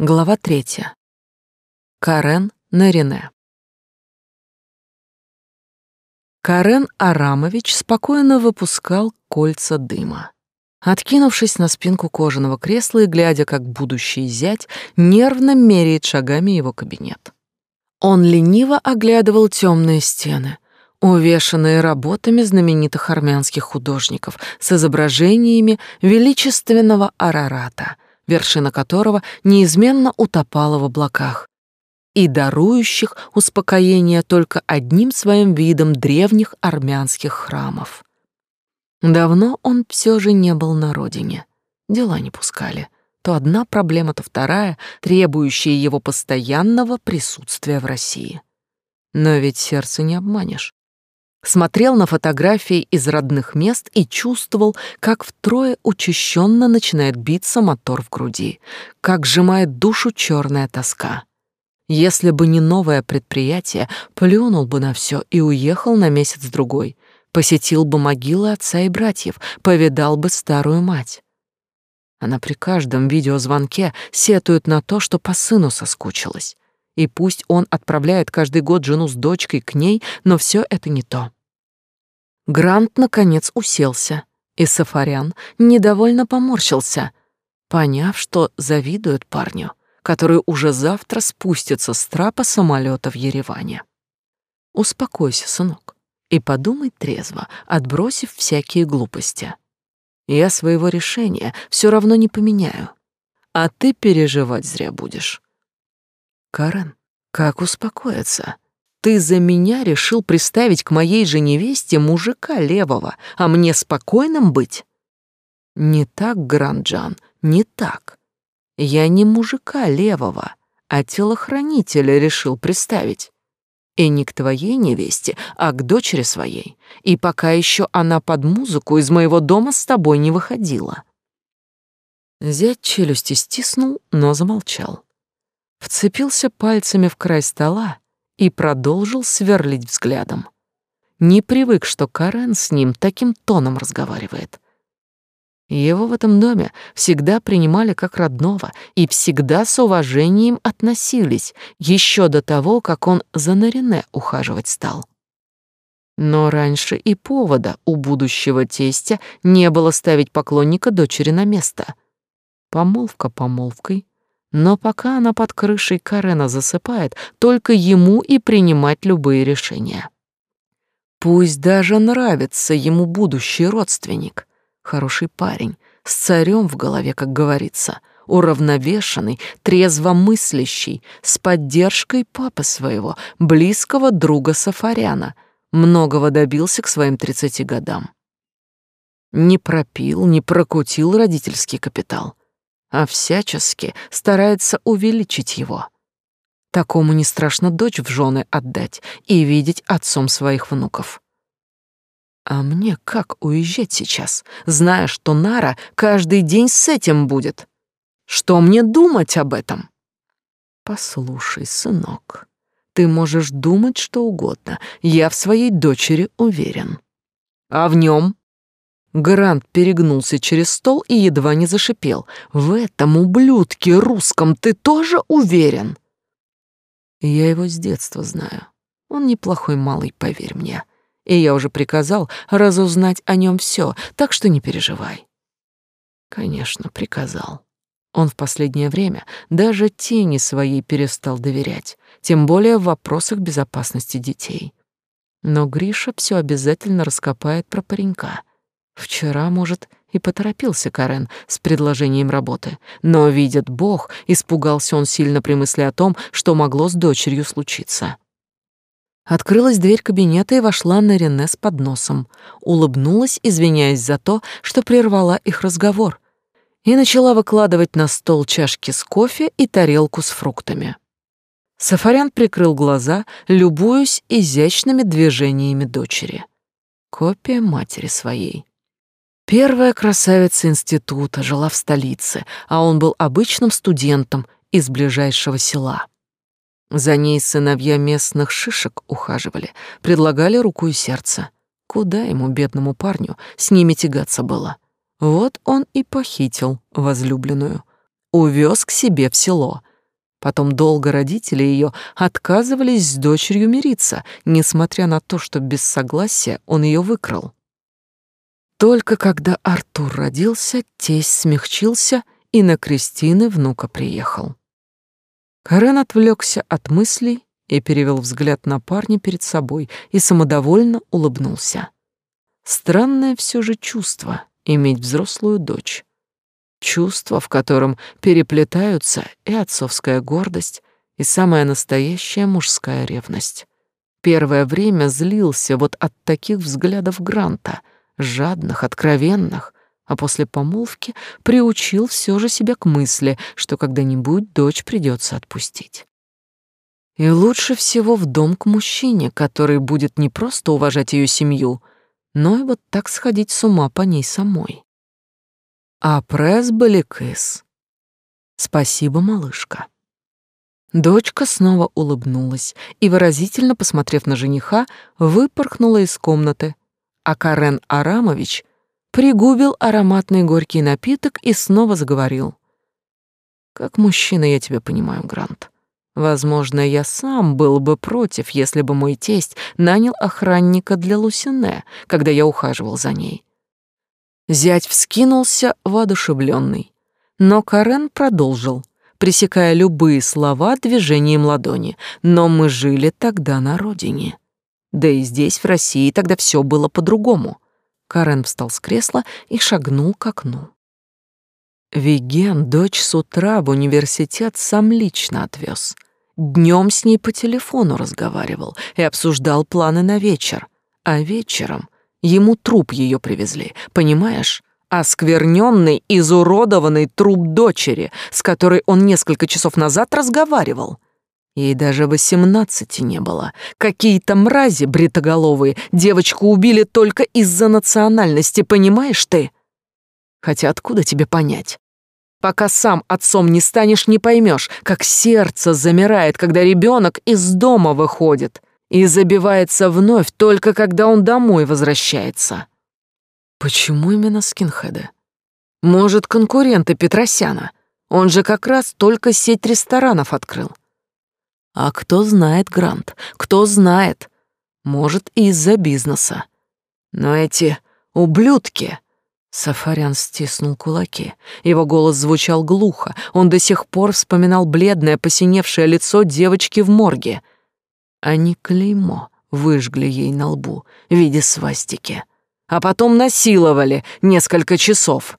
Глава третья. Карен Нарине. Карен Арамович спокойно выпускал кольца дыма. Откинувшись на спинку кожаного кресла и глядя, как будущий зять нервно меряет шагами его кабинет. Он лениво оглядывал темные стены, увешанные работами знаменитых армянских художников с изображениями величественного Арарата — вершина которого неизменно утопала в облаках, и дарующих успокоение только одним своим видом древних армянских храмов. Давно он все же не был на родине. Дела не пускали. То одна проблема, то вторая, требующая его постоянного присутствия в России. Но ведь сердце не обманешь смотрел на фотографии из родных мест и чувствовал, как втрое учащенно начинает биться мотор в груди, как сжимает душу черная тоска. Если бы не новое предприятие, плюнул бы на все и уехал на месяц-другой, посетил бы могилы отца и братьев, повидал бы старую мать. Она при каждом видеозвонке сетует на то, что по сыну соскучилась. И пусть он отправляет каждый год жену с дочкой к ней, но все это не то. Грант, наконец, уселся, и Сафарян недовольно поморщился, поняв, что завидует парню, который уже завтра спустится с трапа самолета в Ереване. Успокойся, сынок, и подумай трезво, отбросив всякие глупости. Я своего решения все равно не поменяю, а ты переживать зря будешь. Карен, как успокоиться? Ты за меня решил приставить к моей же невесте мужика левого, а мне спокойным быть? Не так, Гранджан, не так. Я не мужика левого, а телохранителя решил приставить. И не к твоей невесте, а к дочери своей. И пока еще она под музыку из моего дома с тобой не выходила. Зять челюсти стиснул, но замолчал. Вцепился пальцами в край стола и продолжил сверлить взглядом. Не привык, что Карен с ним таким тоном разговаривает. Его в этом доме всегда принимали как родного и всегда с уважением относились, еще до того, как он за Нарине ухаживать стал. Но раньше и повода у будущего тестя не было ставить поклонника дочери на место. Помолвка помолвкой, но пока она под крышей Карена засыпает, только ему и принимать любые решения. Пусть даже нравится ему будущий родственник, хороший парень, с царем в голове, как говорится, уравновешенный, трезвомыслящий, с поддержкой папы своего, близкого друга Сафаряна, многого добился к своим тридцати годам. Не пропил, не прокутил родительский капитал а всячески старается увеличить его. Такому не страшно дочь в жены отдать и видеть отцом своих внуков. А мне как уезжать сейчас, зная, что Нара каждый день с этим будет? Что мне думать об этом? Послушай, сынок, ты можешь думать что угодно, я в своей дочери уверен. А в нем Грант перегнулся через стол и едва не зашипел. «В этом ублюдке русском ты тоже уверен?» «Я его с детства знаю. Он неплохой малый, поверь мне. И я уже приказал разузнать о нем все, так что не переживай». «Конечно, приказал». Он в последнее время даже тени своей перестал доверять, тем более в вопросах безопасности детей. Но Гриша все обязательно раскопает про паренька — Вчера, может, и поторопился Карен с предложением работы, но, видит Бог, испугался он сильно при мысли о том, что могло с дочерью случиться. Открылась дверь кабинета и вошла на Рене с подносом, улыбнулась, извиняясь за то, что прервала их разговор, и начала выкладывать на стол чашки с кофе и тарелку с фруктами. Сафарян прикрыл глаза, любуясь изящными движениями дочери. Копия матери своей. Первая красавица института жила в столице, а он был обычным студентом из ближайшего села. За ней сыновья местных шишек ухаживали, предлагали руку и сердце. Куда ему, бедному парню, с ними тягаться было? Вот он и похитил возлюбленную. Увез к себе в село — Потом долго родители ее отказывались с дочерью мириться, несмотря на то, что без согласия он ее выкрал. Только когда Артур родился, тесть смягчился и на Кристины внука приехал. Карен отвлекся от мыслей и перевел взгляд на парня перед собой и самодовольно улыбнулся. Странное все же чувство иметь взрослую дочь. Чувство, в котором переплетаются и отцовская гордость, и самая настоящая мужская ревность. Первое время злился вот от таких взглядов Гранта, жадных, откровенных, а после помолвки приучил все же себя к мысли, что когда-нибудь дочь придется отпустить. И лучше всего в дом к мужчине, который будет не просто уважать ее семью, но и вот так сходить с ума по ней самой. А пресс баликыс. Спасибо, малышка. Дочка снова улыбнулась и, выразительно посмотрев на жениха, выпорхнула из комнаты, а Карен Арамович пригубил ароматный горький напиток и снова заговорил. «Как мужчина я тебя понимаю, Грант. Возможно, я сам был бы против, если бы мой тесть нанял охранника для Лусине, когда я ухаживал за ней. Зять вскинулся воодушевленный, но Карен продолжил, пресекая любые слова движением ладони. Но мы жили тогда на родине. Да и здесь, в России, тогда все было по-другому. Карен встал с кресла и шагнул к окну. Виген дочь с утра в университет сам лично отвез. Днем с ней по телефону разговаривал и обсуждал планы на вечер, а вечером Ему труп ее привезли, понимаешь? Оскверненный, изуродованный труп дочери, с которой он несколько часов назад разговаривал. Ей даже восемнадцати не было. Какие-то мрази бритоголовые девочку убили только из-за национальности, понимаешь ты? Хотя откуда тебе понять? Пока сам отцом не станешь, не поймешь, как сердце замирает, когда ребенок из дома выходит и забивается вновь только когда он домой возвращается. Почему именно скинхеды? Может, конкуренты Петросяна? Он же как раз только сеть ресторанов открыл. А кто знает, Грант, кто знает? Может, из-за бизнеса. Но эти ублюдки... Сафарян стиснул кулаки. Его голос звучал глухо. Он до сих пор вспоминал бледное, посиневшее лицо девочки в морге — они клеймо выжгли ей на лбу в виде свастики, а потом насиловали несколько часов.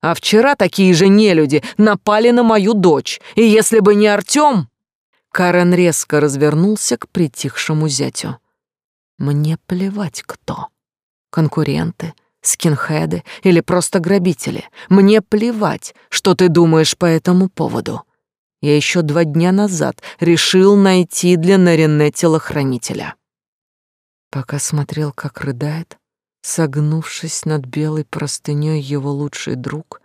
А вчера такие же нелюди напали на мою дочь, и если бы не Артём... Карен резко развернулся к притихшему зятю. Мне плевать кто. Конкуренты, скинхеды или просто грабители. Мне плевать, что ты думаешь по этому поводу. Я еще два дня назад решил найти для Нарине телохранителя. Пока смотрел, как рыдает, согнувшись над белой простыней его лучший друг,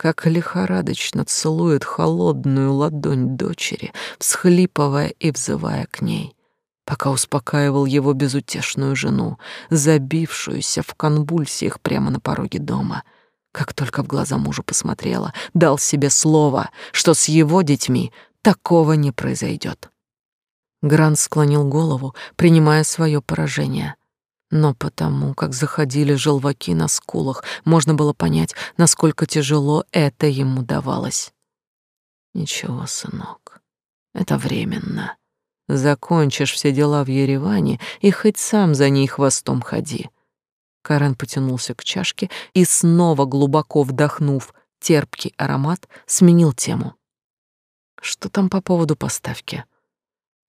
как лихорадочно целует холодную ладонь дочери, всхлипывая и взывая к ней, пока успокаивал его безутешную жену, забившуюся в конвульсиях прямо на пороге дома — как только в глаза мужу посмотрела, дал себе слово, что с его детьми такого не произойдет. Грант склонил голову, принимая свое поражение. Но потому, как заходили желваки на скулах, можно было понять, насколько тяжело это ему давалось. Ничего, сынок, это временно. Закончишь все дела в Ереване и хоть сам за ней хвостом ходи. Карен потянулся к чашке и снова глубоко вдохнув терпкий аромат, сменил тему. Что там по поводу поставки?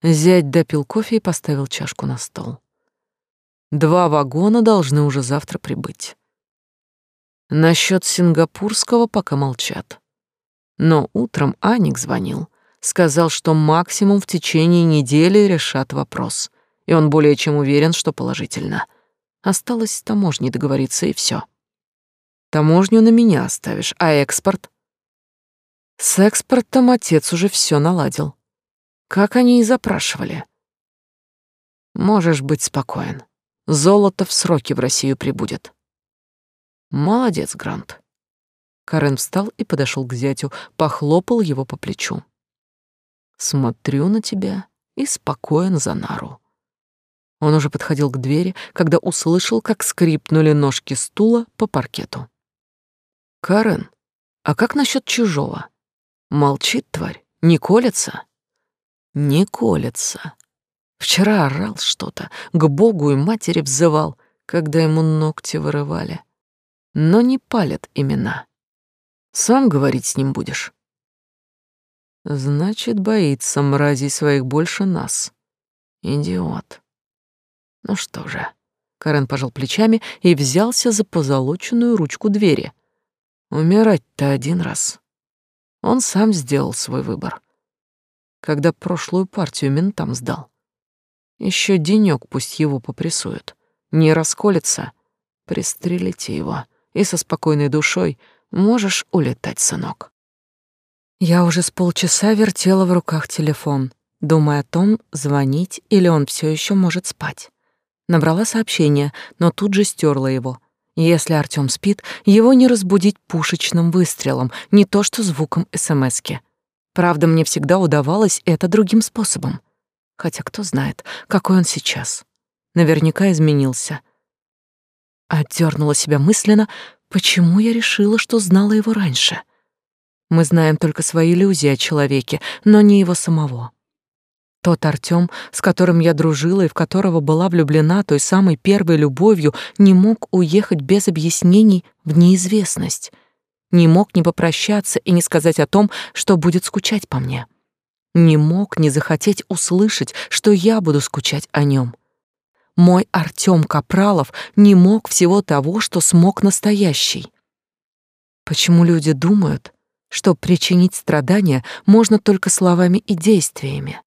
Зять допил кофе и поставил чашку на стол. Два вагона должны уже завтра прибыть. Насчет сингапурского пока молчат. Но утром Аник звонил, сказал, что максимум в течение недели решат вопрос, и он более чем уверен, что положительно — Осталось с таможней договориться, и все. Таможню на меня оставишь, а экспорт? С экспортом отец уже все наладил. Как они и запрашивали. Можешь быть спокоен. Золото в сроки в Россию прибудет. Молодец, Грант. Карен встал и подошел к зятю, похлопал его по плечу. смотрю на тебя и спокоен за нару. Он уже подходил к двери, когда услышал, как скрипнули ножки стула по паркету. «Карен, а как насчет чужого? Молчит тварь, не колется?» «Не колется. Вчера орал что-то, к Богу и матери взывал, когда ему ногти вырывали. Но не палят имена. Сам говорить с ним будешь?» «Значит, боится мразей своих больше нас. Идиот». Ну что же, Карен пожал плечами и взялся за позолоченную ручку двери. Умирать-то один раз. Он сам сделал свой выбор. Когда прошлую партию ментам сдал. Еще денек пусть его попрессуют. Не расколется, пристрелите его, и со спокойной душой можешь улетать, сынок. Я уже с полчаса вертела в руках телефон, думая о том, звонить или он все еще может спать. Набрала сообщение, но тут же стерла его. Если Артём спит, его не разбудить пушечным выстрелом, не то что звуком СМСки. Правда, мне всегда удавалось это другим способом. Хотя кто знает, какой он сейчас. Наверняка изменился. Отдернула себя мысленно, почему я решила, что знала его раньше. Мы знаем только свои иллюзии о человеке, но не его самого. Тот Артём, с которым я дружила и в которого была влюблена той самой первой любовью, не мог уехать без объяснений в неизвестность. Не мог не попрощаться и не сказать о том, что будет скучать по мне. Не мог не захотеть услышать, что я буду скучать о нем. Мой Артём Капралов не мог всего того, что смог настоящий. Почему люди думают, что причинить страдания можно только словами и действиями?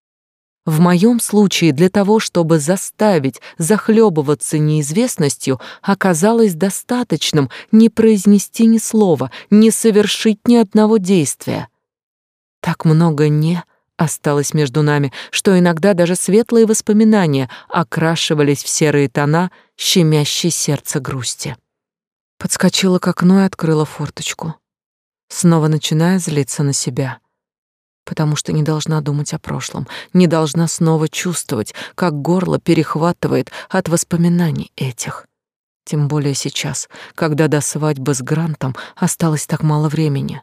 В моем случае для того, чтобы заставить захлебываться неизвестностью, оказалось достаточным не произнести ни слова, не совершить ни одного действия. Так много «не» осталось между нами, что иногда даже светлые воспоминания окрашивались в серые тона, щемящей сердце грусти. Подскочила к окну и открыла форточку, снова начиная злиться на себя потому что не должна думать о прошлом, не должна снова чувствовать, как горло перехватывает от воспоминаний этих. Тем более сейчас, когда до свадьбы с Грантом осталось так мало времени.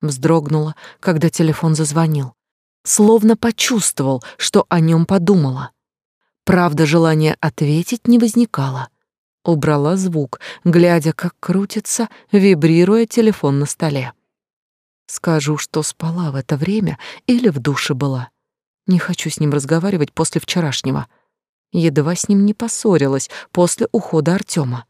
Вздрогнула, когда телефон зазвонил. Словно почувствовал, что о нем подумала. Правда, желания ответить не возникало. Убрала звук, глядя, как крутится, вибрируя телефон на столе. Скажу, что спала в это время или в душе была. Не хочу с ним разговаривать после вчерашнего. Едва с ним не поссорилась после ухода Артема.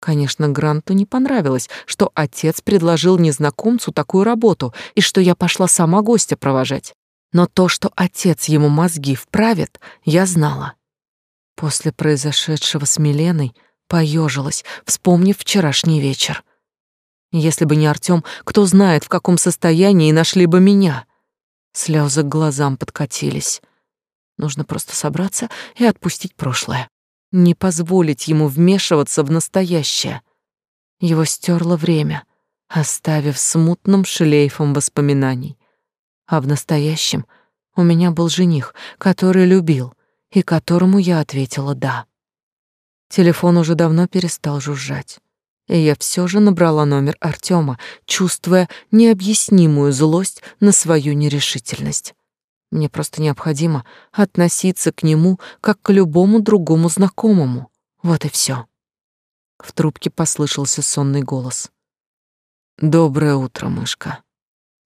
Конечно, Гранту не понравилось, что отец предложил незнакомцу такую работу и что я пошла сама гостя провожать. Но то, что отец ему мозги вправит, я знала. После произошедшего с Миленой поежилась, вспомнив вчерашний вечер. Если бы не Артём, кто знает, в каком состоянии нашли бы меня. Слезы к глазам подкатились. Нужно просто собраться и отпустить прошлое. Не позволить ему вмешиваться в настоящее. Его стерло время, оставив смутным шлейфом воспоминаний. А в настоящем у меня был жених, который любил и которому я ответила «да». Телефон уже давно перестал жужжать и я все же набрала номер Артема, чувствуя необъяснимую злость на свою нерешительность. Мне просто необходимо относиться к нему как к любому другому знакомому. Вот и все. В трубке послышался сонный голос. Доброе утро, мышка.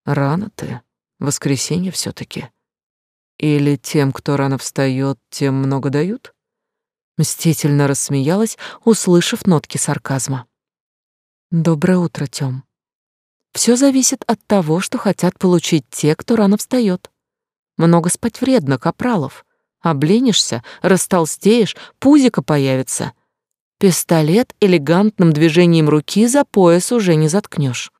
Рано ты. Воскресенье все таки Или тем, кто рано встает, тем много дают? Мстительно рассмеялась, услышав нотки сарказма. Доброе утро, Тём. Все зависит от того, что хотят получить те, кто рано встает. Много спать вредно, капралов. Обленишься, растолстеешь, пузико появится. Пистолет элегантным движением руки за пояс уже не заткнешь.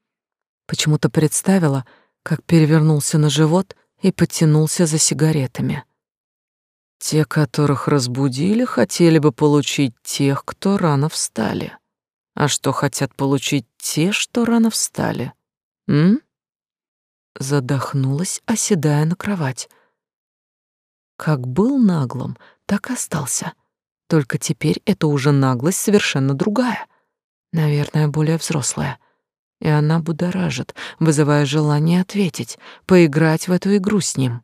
Почему-то представила, как перевернулся на живот и потянулся за сигаретами. Те, которых разбудили, хотели бы получить тех, кто рано встали. А что хотят получить те, что рано встали? М? Задохнулась, оседая на кровать. Как был наглым, так и остался. Только теперь это уже наглость совершенно другая. Наверное, более взрослая. И она будоражит, вызывая желание ответить, поиграть в эту игру с ним.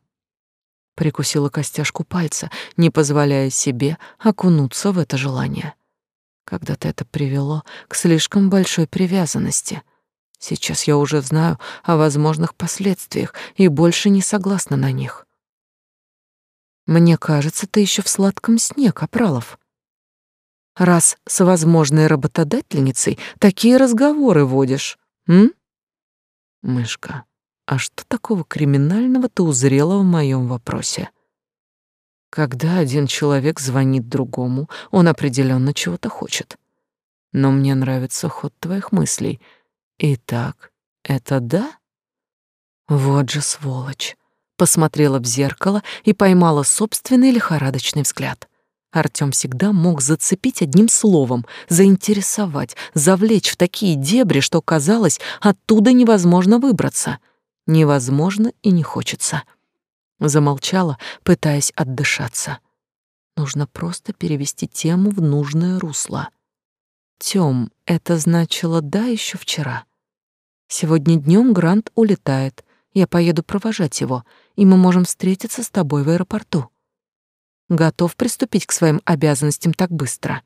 Прикусила костяшку пальца, не позволяя себе окунуться в это желание. Когда-то это привело к слишком большой привязанности. Сейчас я уже знаю о возможных последствиях и больше не согласна на них. Мне кажется, ты еще в сладком сне, Капралов. Раз с возможной работодательницей такие разговоры водишь, м? Мышка, а что такого криминального ты узрела в моем вопросе? Когда один человек звонит другому, он определенно чего-то хочет. Но мне нравится ход твоих мыслей. Итак, это да? Вот же сволочь. Посмотрела в зеркало и поймала собственный лихорадочный взгляд. Артём всегда мог зацепить одним словом, заинтересовать, завлечь в такие дебри, что казалось, оттуда невозможно выбраться. Невозможно и не хочется. Замолчала, пытаясь отдышаться. Нужно просто перевести тему в нужное русло. Тём, это значило «да» еще вчера. Сегодня днем Грант улетает. Я поеду провожать его, и мы можем встретиться с тобой в аэропорту. Готов приступить к своим обязанностям так быстро.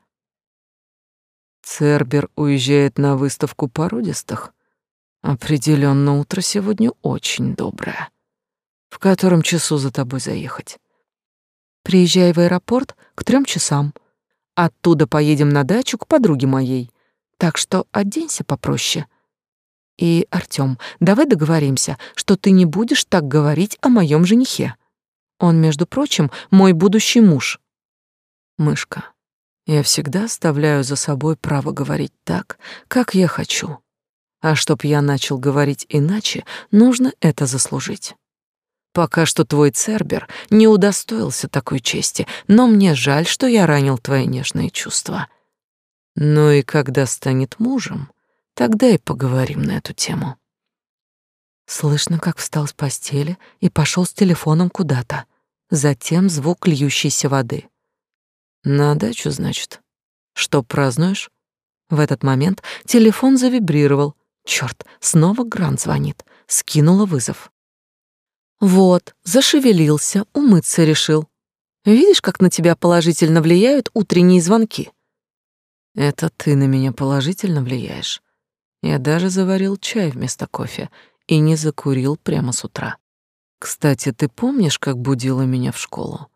Цербер уезжает на выставку породистых. Определенно утро сегодня очень доброе. В котором часу за тобой заехать? Приезжай в аэропорт к трем часам. Оттуда поедем на дачу к подруге моей. Так что оденься попроще. И, Артём, давай договоримся, что ты не будешь так говорить о моем женихе. Он, между прочим, мой будущий муж. Мышка, я всегда оставляю за собой право говорить так, как я хочу. А чтоб я начал говорить иначе, нужно это заслужить. Пока что твой Цербер не удостоился такой чести, но мне жаль, что я ранил твои нежные чувства. Ну и когда станет мужем, тогда и поговорим на эту тему. Слышно, как встал с постели и пошел с телефоном куда-то. Затем звук льющейся воды. На дачу, значит. Что празднуешь? В этот момент телефон завибрировал. Черт, снова Грант звонит. Скинула вызов. Вот, зашевелился, умыться решил. Видишь, как на тебя положительно влияют утренние звонки? Это ты на меня положительно влияешь. Я даже заварил чай вместо кофе и не закурил прямо с утра. Кстати, ты помнишь, как будила меня в школу?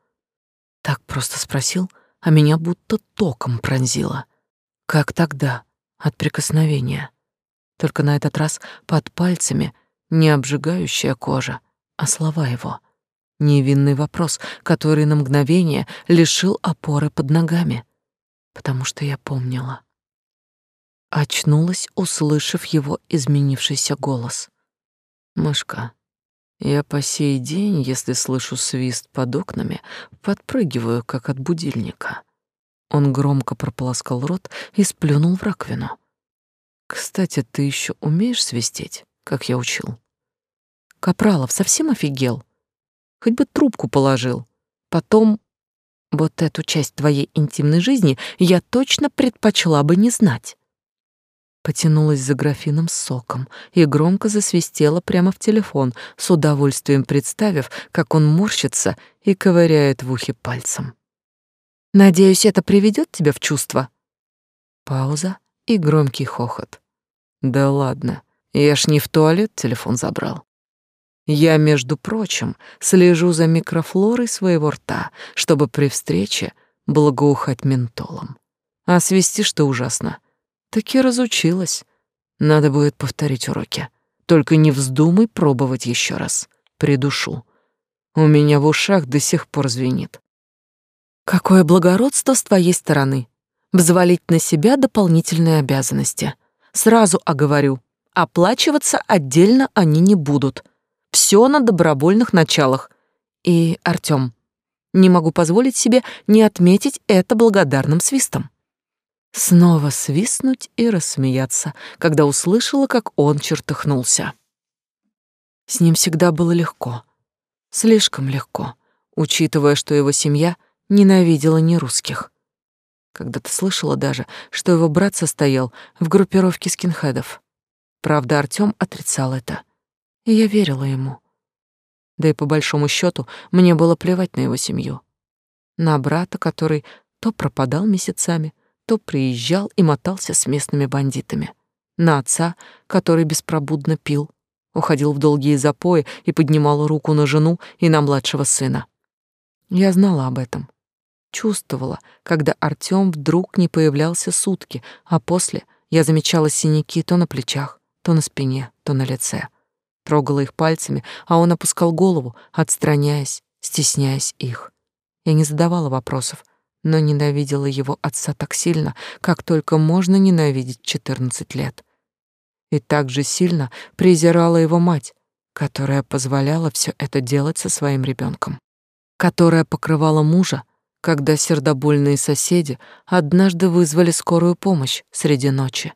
Так просто спросил, а меня будто током пронзило. Как тогда, от прикосновения. Только на этот раз под пальцами не обжигающая кожа, а слова его. Невинный вопрос, который на мгновение лишил опоры под ногами, потому что я помнила. Очнулась, услышав его изменившийся голос. «Мышка, я по сей день, если слышу свист под окнами, подпрыгиваю, как от будильника». Он громко прополоскал рот и сплюнул в раковину. «Кстати, ты еще умеешь свистеть, как я учил?» Капралов совсем офигел? Хоть бы трубку положил. Потом вот эту часть твоей интимной жизни я точно предпочла бы не знать. Потянулась за графином с соком и громко засвистела прямо в телефон, с удовольствием представив, как он морщится и ковыряет в ухе пальцем. «Надеюсь, это приведет тебя в чувство?» Пауза и громкий хохот. «Да ладно, я ж не в туалет телефон забрал. Я, между прочим, слежу за микрофлорой своего рта, чтобы при встрече благоухать ментолом. А свистишь ты ужасно. Таки разучилась. Надо будет повторить уроки. Только не вздумай пробовать еще раз. Придушу. У меня в ушах до сих пор звенит. Какое благородство с твоей стороны. Взвалить на себя дополнительные обязанности. Сразу оговорю, оплачиваться отдельно они не будут. Все на добровольных началах. И, Артём, не могу позволить себе не отметить это благодарным свистом. Снова свистнуть и рассмеяться, когда услышала, как он чертыхнулся. С ним всегда было легко. Слишком легко, учитывая, что его семья ненавидела не русских. Когда-то слышала даже, что его брат состоял в группировке скинхедов. Правда, Артём отрицал это. И я верила ему. Да и по большому счету мне было плевать на его семью. На брата, который то пропадал месяцами, то приезжал и мотался с местными бандитами. На отца, который беспробудно пил, уходил в долгие запои и поднимал руку на жену и на младшего сына. Я знала об этом. Чувствовала, когда Артём вдруг не появлялся сутки, а после я замечала синяки то на плечах, то на спине, то на лице. Трогала их пальцами, а он опускал голову, отстраняясь, стесняясь их. Я не задавала вопросов, но ненавидела его отца так сильно, как только можно ненавидеть 14 лет. И так же сильно презирала его мать, которая позволяла все это делать со своим ребенком, которая покрывала мужа, когда сердобольные соседи однажды вызвали скорую помощь среди ночи.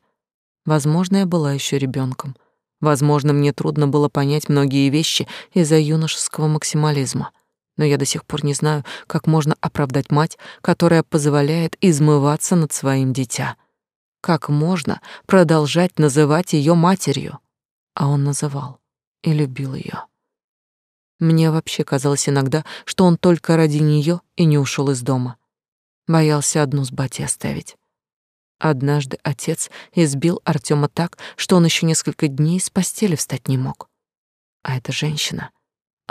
Возможно, я была еще ребенком. Возможно, мне трудно было понять многие вещи из-за юношеского максимализма — но я до сих пор не знаю, как можно оправдать мать, которая позволяет измываться над своим дитя. Как можно продолжать называть ее матерью? А он называл и любил ее. Мне вообще казалось иногда, что он только ради нее и не ушел из дома. Боялся одну с бати оставить. Однажды отец избил Артема так, что он еще несколько дней с постели встать не мог. А эта женщина —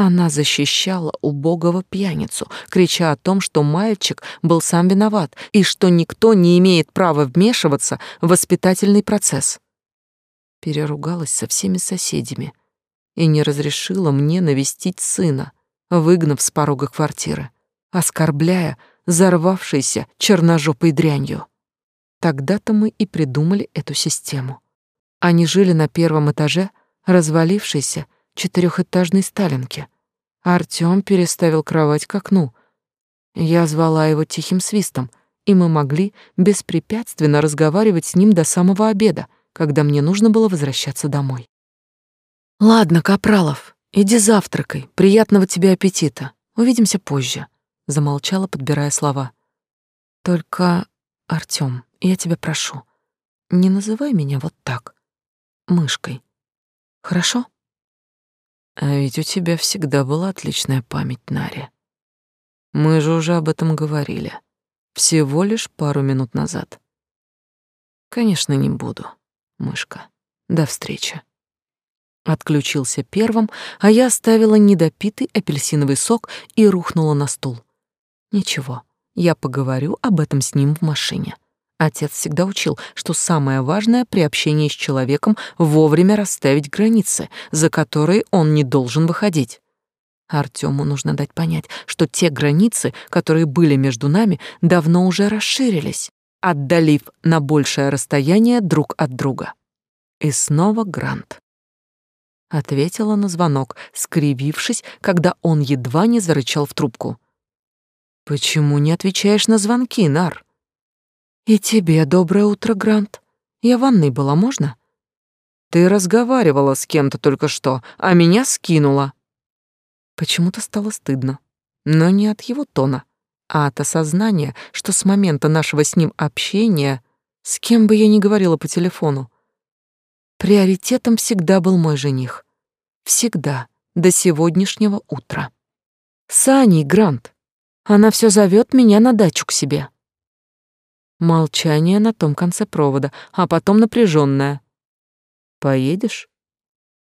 она защищала убогого пьяницу, крича о том, что мальчик был сам виноват и что никто не имеет права вмешиваться в воспитательный процесс. Переругалась со всеми соседями и не разрешила мне навестить сына, выгнав с порога квартиры, оскорбляя взорвавшейся черножопой дрянью. Тогда-то мы и придумали эту систему. Они жили на первом этаже, развалившейся четырехэтажной сталинке. Артём переставил кровать к окну. Я звала его тихим свистом, и мы могли беспрепятственно разговаривать с ним до самого обеда, когда мне нужно было возвращаться домой. «Ладно, Капралов, иди завтракай. Приятного тебе аппетита. Увидимся позже», — замолчала, подбирая слова. «Только, Артём, я тебя прошу, не называй меня вот так, мышкой. Хорошо?» А ведь у тебя всегда была отличная память, Нари. Мы же уже об этом говорили. Всего лишь пару минут назад. Конечно, не буду, мышка. До встречи. Отключился первым, а я оставила недопитый апельсиновый сок и рухнула на стул. Ничего, я поговорю об этом с ним в машине. Отец всегда учил, что самое важное при общении с человеком вовремя расставить границы, за которые он не должен выходить. Артему нужно дать понять, что те границы, которые были между нами, давно уже расширились, отдалив на большее расстояние друг от друга. И снова Грант. Ответила на звонок, скривившись, когда он едва не зарычал в трубку. «Почему не отвечаешь на звонки, Нар?» И тебе доброе утро, Грант. Я в ванной была, можно? Ты разговаривала с кем-то только что, а меня скинула. Почему-то стало стыдно, но не от его тона, а от осознания, что с момента нашего с ним общения, с кем бы я ни говорила по телефону, приоритетом всегда был мой жених. Всегда, до сегодняшнего утра. Сани Грант. Она все зовет меня на дачу к себе. Молчание на том конце провода, а потом напряженное. Поедешь?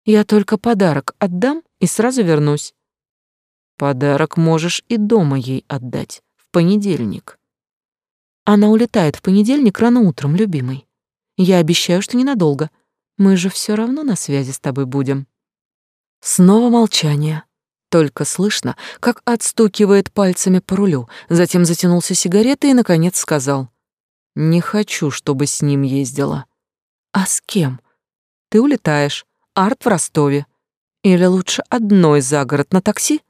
Я только подарок отдам и сразу вернусь. Подарок можешь и дома ей отдать, в понедельник. Она улетает в понедельник рано утром, любимый. Я обещаю, что ненадолго. Мы же все равно на связи с тобой будем. Снова молчание. Только слышно, как отстукивает пальцами по рулю, затем затянулся сигаретой и, наконец, сказал. Не хочу, чтобы с ним ездила. А с кем? Ты улетаешь. Арт в Ростове. Или лучше одной за город на такси?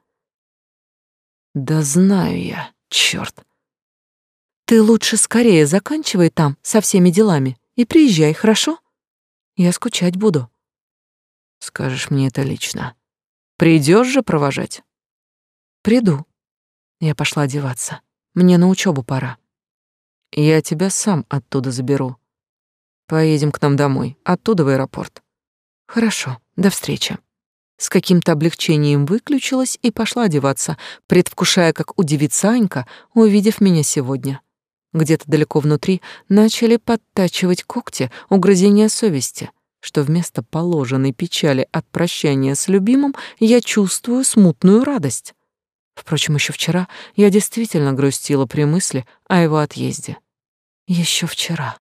Да знаю я, чёрт. Ты лучше скорее заканчивай там со всеми делами и приезжай, хорошо? Я скучать буду. Скажешь мне это лично. Придешь же провожать? Приду. Я пошла одеваться. Мне на учебу пора. Я тебя сам оттуда заберу. Поедем к нам домой, оттуда в аэропорт. Хорошо, до встречи. С каким-то облегчением выключилась и пошла одеваться, предвкушая, как удивится Анька, увидев меня сегодня. Где-то далеко внутри начали подтачивать когти угрызения совести, что вместо положенной печали от прощания с любимым я чувствую смутную радость. Впрочем, еще вчера я действительно грустила при мысли о его отъезде. Еще вчера.